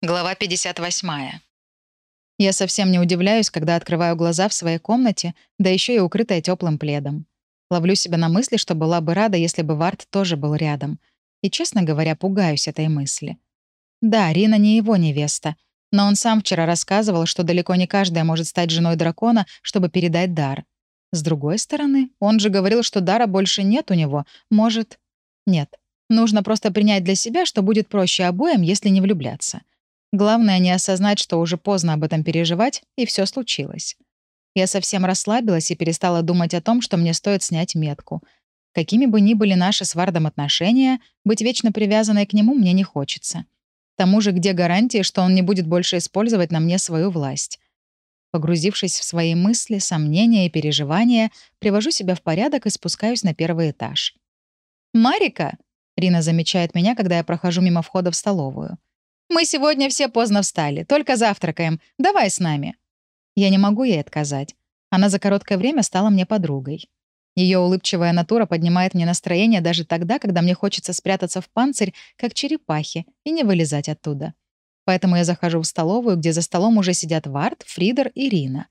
Глава 58. Я совсем не удивляюсь, когда открываю глаза в своей комнате, да еще и укрытая теплым пледом. Ловлю себя на мысли, что была бы рада, если бы Варт тоже был рядом. И, честно говоря, пугаюсь этой мысли. Да, Рина не его невеста, но он сам вчера рассказывал, что далеко не каждая может стать женой дракона, чтобы передать дар. С другой стороны, он же говорил, что дара больше нет у него. Может... Нет. Нужно просто принять для себя, что будет проще обоим, если не влюбляться. Главное не осознать, что уже поздно об этом переживать, и все случилось. Я совсем расслабилась и перестала думать о том, что мне стоит снять метку. Какими бы ни были наши с Вардом отношения, быть вечно привязанной к нему мне не хочется. К тому же, где гарантии, что он не будет больше использовать на мне свою власть? Погрузившись в свои мысли, сомнения и переживания, привожу себя в порядок и спускаюсь на первый этаж. «Марика!» — Рина замечает меня, когда я прохожу мимо входа в столовую. «Мы сегодня все поздно встали, только завтракаем. Давай с нами». Я не могу ей отказать. Она за короткое время стала мне подругой. Ее улыбчивая натура поднимает мне настроение даже тогда, когда мне хочется спрятаться в панцирь, как черепахи, и не вылезать оттуда. Поэтому я захожу в столовую, где за столом уже сидят Вард, Фридер и Рина.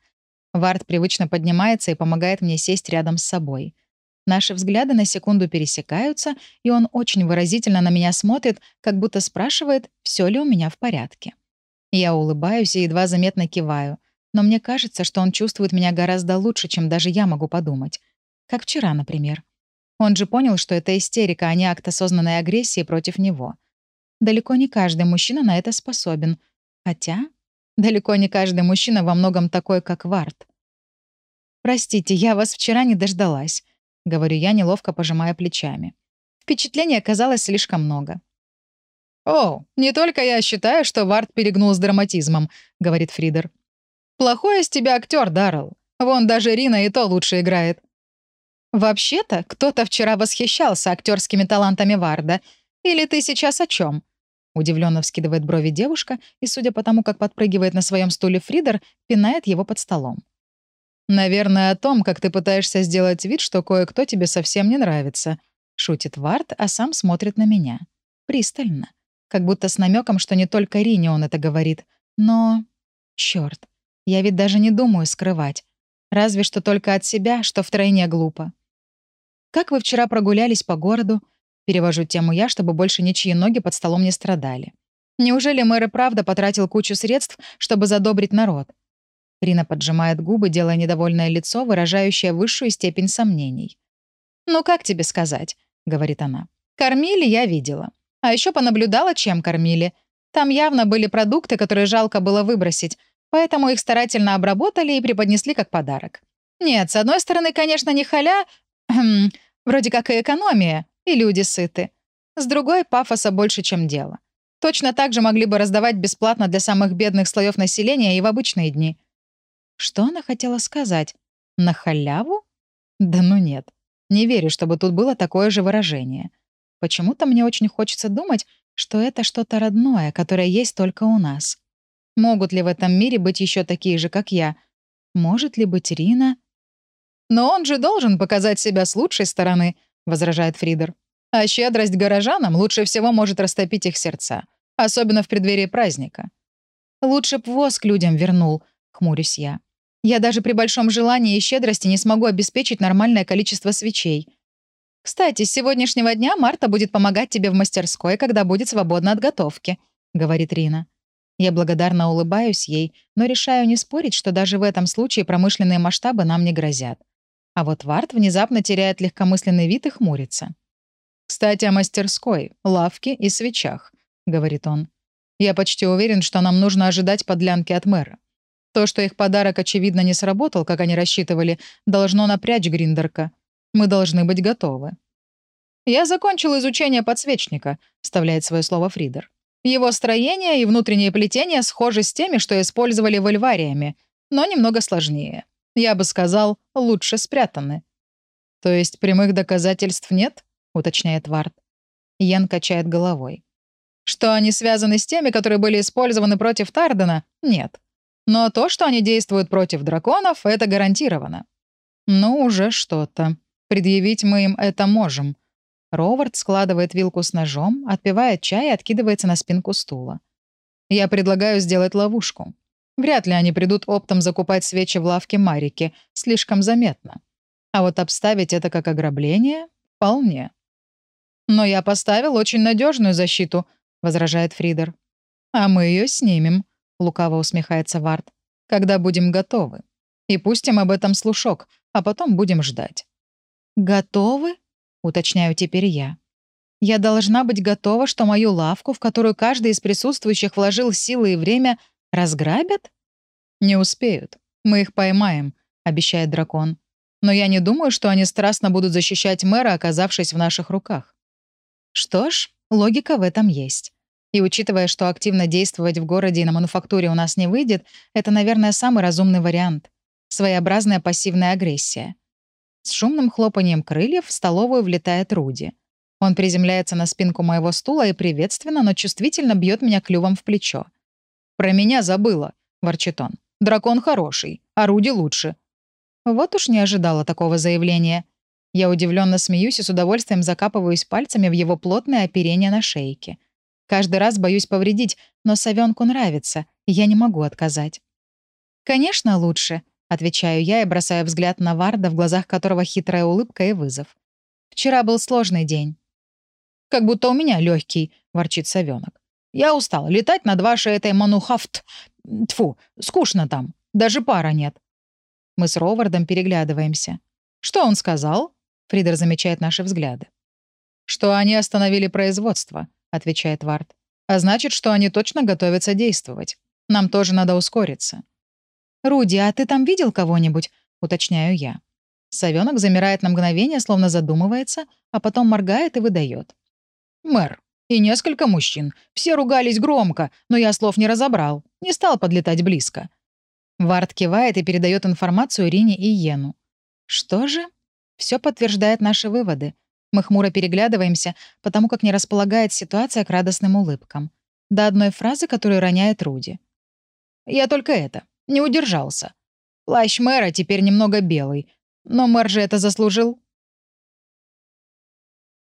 Вард привычно поднимается и помогает мне сесть рядом с собой — Наши взгляды на секунду пересекаются, и он очень выразительно на меня смотрит, как будто спрашивает, все ли у меня в порядке. Я улыбаюсь и едва заметно киваю, но мне кажется, что он чувствует меня гораздо лучше, чем даже я могу подумать. Как вчера, например. Он же понял, что это истерика, а не акт осознанной агрессии против него. Далеко не каждый мужчина на это способен. Хотя далеко не каждый мужчина во многом такой, как Варт. «Простите, я вас вчера не дождалась», — говорю я, неловко пожимая плечами. Впечатлений оказалось слишком много. «О, не только я считаю, что Вард перегнул с драматизмом», — говорит Фридер. «Плохой из тебя актер, Даррелл. Вон даже Рина и то лучше играет». «Вообще-то, кто-то вчера восхищался актерскими талантами Варда. Или ты сейчас о чем? Удивленно вскидывает брови девушка, и, судя по тому, как подпрыгивает на своем стуле Фридер, пинает его под столом. «Наверное, о том, как ты пытаешься сделать вид, что кое-кто тебе совсем не нравится», — шутит Вард, а сам смотрит на меня. Пристально. Как будто с намеком, что не только Рине он это говорит. Но... Черт, я ведь даже не думаю скрывать. Разве что только от себя, что втройне глупо. «Как вы вчера прогулялись по городу?» Перевожу тему я, чтобы больше ничьи ноги под столом не страдали. Неужели мэр и правда потратил кучу средств, чтобы задобрить народ? Рина поджимает губы, делая недовольное лицо, выражающее высшую степень сомнений. «Ну как тебе сказать?» — говорит она. «Кормили я видела. А еще понаблюдала, чем кормили. Там явно были продукты, которые жалко было выбросить, поэтому их старательно обработали и преподнесли как подарок. Нет, с одной стороны, конечно, не халя, вроде как и экономия, и люди сыты. С другой — пафоса больше, чем дело. Точно так же могли бы раздавать бесплатно для самых бедных слоев населения и в обычные дни. Что она хотела сказать? На халяву? Да ну нет. Не верю, чтобы тут было такое же выражение. Почему-то мне очень хочется думать, что это что-то родное, которое есть только у нас. Могут ли в этом мире быть еще такие же, как я? Может ли быть Рина? «Но он же должен показать себя с лучшей стороны», — возражает Фридер. «А щедрость горожанам лучше всего может растопить их сердца, особенно в преддверии праздника». «Лучше б воск людям вернул», — хмурюсь я. Я даже при большом желании и щедрости не смогу обеспечить нормальное количество свечей. Кстати, с сегодняшнего дня Марта будет помогать тебе в мастерской, когда будет свободна от готовки», — говорит Рина. Я благодарно улыбаюсь ей, но решаю не спорить, что даже в этом случае промышленные масштабы нам не грозят. А вот Варт внезапно теряет легкомысленный вид и хмурится. «Кстати, о мастерской, лавке и свечах», — говорит он. «Я почти уверен, что нам нужно ожидать подлянки от мэра. То, что их подарок, очевидно, не сработал, как они рассчитывали, должно напрячь Гриндерка. Мы должны быть готовы. «Я закончил изучение подсвечника», — вставляет свое слово Фридер. «Его строение и внутреннее плетение схожи с теми, что использовали в Эльвариями, но немного сложнее. Я бы сказал, лучше спрятаны». «То есть прямых доказательств нет?» — уточняет Вард. Йен качает головой. «Что они связаны с теми, которые были использованы против Тардена? Нет. Но то, что они действуют против драконов, это гарантированно. Ну, уже что-то. Предъявить мы им это можем. Ровард складывает вилку с ножом, отпивает чай и откидывается на спинку стула. Я предлагаю сделать ловушку. Вряд ли они придут оптом закупать свечи в лавке Марики. Слишком заметно. А вот обставить это как ограбление — вполне. «Но я поставил очень надежную защиту», — возражает Фридер. «А мы ее снимем», — лукаво усмехается Вард, «когда будем готовы. И пустим об этом слушок, а потом будем ждать». «Готовы?» — уточняю теперь я. «Я должна быть готова, что мою лавку, в которую каждый из присутствующих вложил силы и время, разграбят?» «Не успеют. Мы их поймаем», — обещает дракон. «Но я не думаю, что они страстно будут защищать мэра, оказавшись в наших руках». Что ж, логика в этом есть. И учитывая, что активно действовать в городе и на мануфактуре у нас не выйдет, это, наверное, самый разумный вариант. Своеобразная пассивная агрессия. С шумным хлопанием крыльев в столовую влетает Руди. Он приземляется на спинку моего стула и приветственно, но чувствительно бьет меня клювом в плечо. «Про меня забыла», — ворчит он. «Дракон хороший, а Руди лучше». Вот уж не ожидала такого заявления. Я удивленно смеюсь и с удовольствием закапываюсь пальцами в его плотное оперение на шейке. Каждый раз боюсь повредить, но совенку нравится, и я не могу отказать. «Конечно, лучше», — отвечаю я и бросаю взгляд на Варда, в глазах которого хитрая улыбка и вызов. «Вчера был сложный день». «Как будто у меня легкий, ворчит совенок. Я устал летать над вашей этой манухафт. Тфу, скучно там. Даже пара нет. Мы с Ровардом переглядываемся. Что он сказал? Фридер замечает наши взгляды. Что они остановили производство, отвечает Вард. А значит, что они точно готовятся действовать. Нам тоже надо ускориться. «Руди, а ты там видел кого-нибудь?» — уточняю я. Совенок замирает на мгновение, словно задумывается, а потом моргает и выдает. «Мэр, и несколько мужчин. Все ругались громко, но я слов не разобрал. Не стал подлетать близко. Вард кивает и передает информацию Рине и Йену. Что же? Все подтверждает наши выводы. Мы хмуро переглядываемся, потому как не располагает ситуация к радостным улыбкам. До одной фразы, которую роняет Руди. «Я только это. Не удержался. Плащ мэра теперь немного белый. Но мэр же это заслужил».